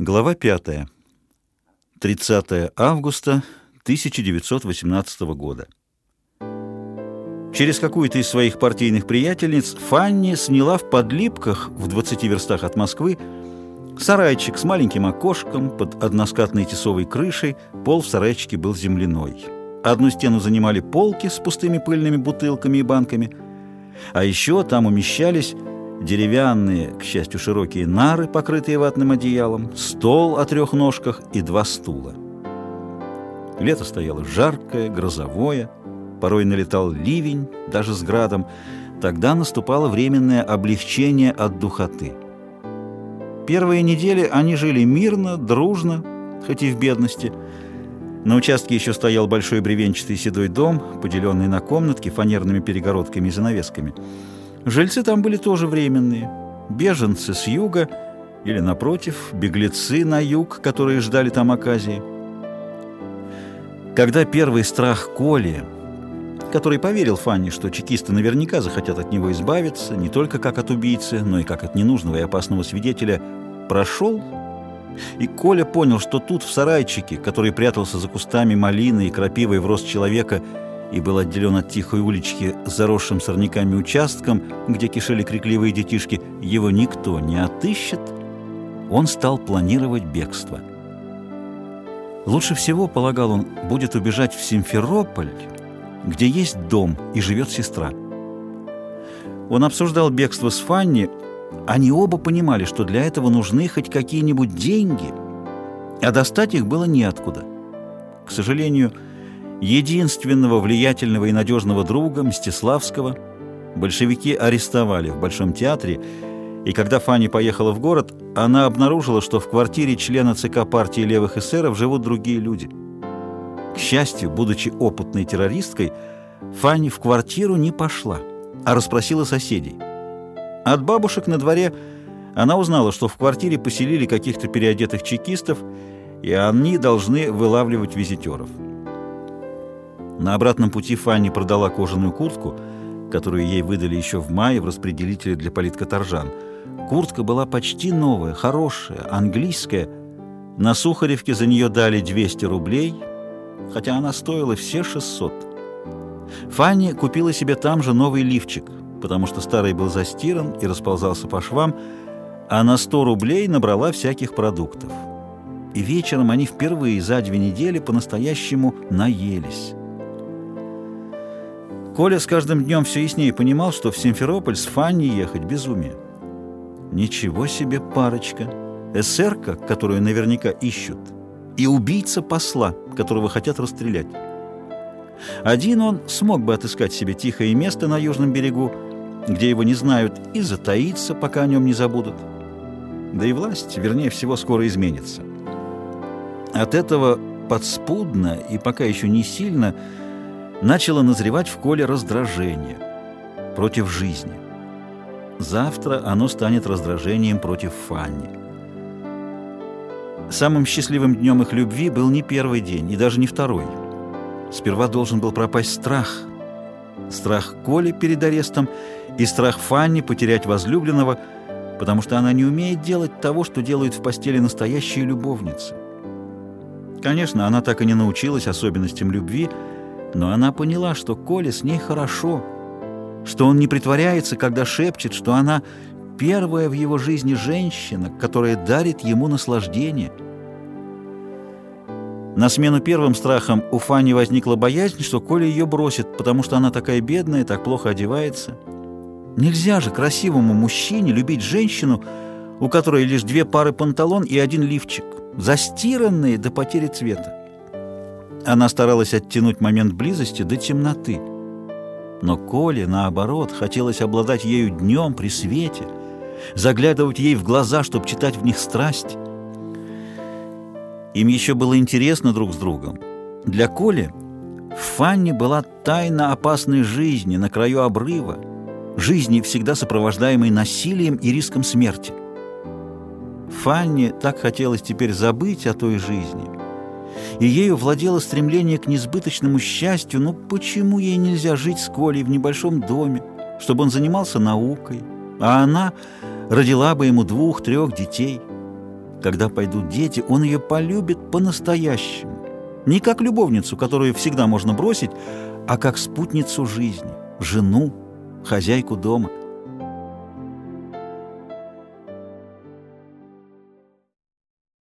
Глава 5. 30 августа 1918 года. Через какую-то из своих партийных приятельниц Фанни сняла в Подлипках, в 20 верстах от Москвы, сарайчик с маленьким окошком под односкатной тесовой крышей, пол в сарайчике был земляной. Одну стену занимали полки с пустыми пыльными бутылками и банками, а еще там умещались деревянные, к счастью, широкие нары, покрытые ватным одеялом, стол о трех ножках и два стула. Лето стояло жаркое, грозовое, порой налетал ливень, даже с градом. Тогда наступало временное облегчение от духоты. Первые недели они жили мирно, дружно, хоть и в бедности. На участке еще стоял большой бревенчатый седой дом, поделенный на комнатки фанерными перегородками и занавесками. Жильцы там были тоже временные. Беженцы с юга или, напротив, беглецы на юг, которые ждали там оказии. Когда первый страх Коли, который поверил Фанни, что чекисты наверняка захотят от него избавиться, не только как от убийцы, но и как от ненужного и опасного свидетеля, прошел, и Коля понял, что тут, в сарайчике, который прятался за кустами малины и крапивой в рост человека, и был отделен от тихой улички заросшим сорняками участком, где кишели крикливые детишки, его никто не отыщет, он стал планировать бегство. Лучше всего, полагал он, будет убежать в Симферополь, где есть дом и живет сестра. Он обсуждал бегство с Фанни, они оба понимали, что для этого нужны хоть какие-нибудь деньги, а достать их было неоткуда. К сожалению, единственного влиятельного и надежного друга, Мстиславского, большевики арестовали в Большом театре, и когда Фанни поехала в город, она обнаружила, что в квартире члена ЦК партии левых эсеров живут другие люди. К счастью, будучи опытной террористкой, Фанни в квартиру не пошла, а расспросила соседей. От бабушек на дворе она узнала, что в квартире поселили каких-то переодетых чекистов, и они должны вылавливать визитеров. На обратном пути Фанни продала кожаную куртку, которую ей выдали еще в мае в распределителе для политкоторжан. Куртка была почти новая, хорошая, английская. На Сухаревке за нее дали 200 рублей, хотя она стоила все 600. Фанни купила себе там же новый лифчик, потому что старый был застиран и расползался по швам, а на 100 рублей набрала всяких продуктов. И вечером они впервые за две недели по-настоящему наелись. Коля с каждым днем все яснее понимал, что в Симферополь с Фанни ехать безумие. Ничего себе парочка! Эсерка, которую наверняка ищут, и убийца посла, которого хотят расстрелять. Один он смог бы отыскать себе тихое место на южном берегу, где его не знают, и затаиться, пока о нем не забудут. Да и власть, вернее всего, скоро изменится. От этого подспудно и пока еще не сильно – начало назревать в Коле раздражение против жизни. Завтра оно станет раздражением против Фанни. Самым счастливым днем их любви был не первый день и даже не второй. Сперва должен был пропасть страх. Страх Коли перед арестом и страх Фанни потерять возлюбленного, потому что она не умеет делать того, что делают в постели настоящие любовницы. Конечно, она так и не научилась особенностям любви, но она поняла, что Коле с ней хорошо, что он не притворяется, когда шепчет, что она первая в его жизни женщина, которая дарит ему наслаждение. На смену первым страхам у Фани возникла боязнь, что Коля ее бросит, потому что она такая бедная, так плохо одевается. Нельзя же красивому мужчине любить женщину, у которой лишь две пары панталон и один лифчик, застиранные до потери цвета. Она старалась оттянуть момент близости до темноты. Но Коле, наоборот, хотелось обладать ею днем при свете, заглядывать ей в глаза, чтобы читать в них страсть. Им еще было интересно друг с другом. Для Коли в Фанне была тайна опасной жизни на краю обрыва, жизни, всегда сопровождаемой насилием и риском смерти. Фанне так хотелось теперь забыть о той жизни — и ею владело стремление к несбыточному счастью, но почему ей нельзя жить с Колей в небольшом доме, чтобы он занимался наукой, а она родила бы ему двух-трех детей? Когда пойдут дети, он ее полюбит по-настоящему. Не как любовницу, которую всегда можно бросить, а как спутницу жизни, жену, хозяйку дома.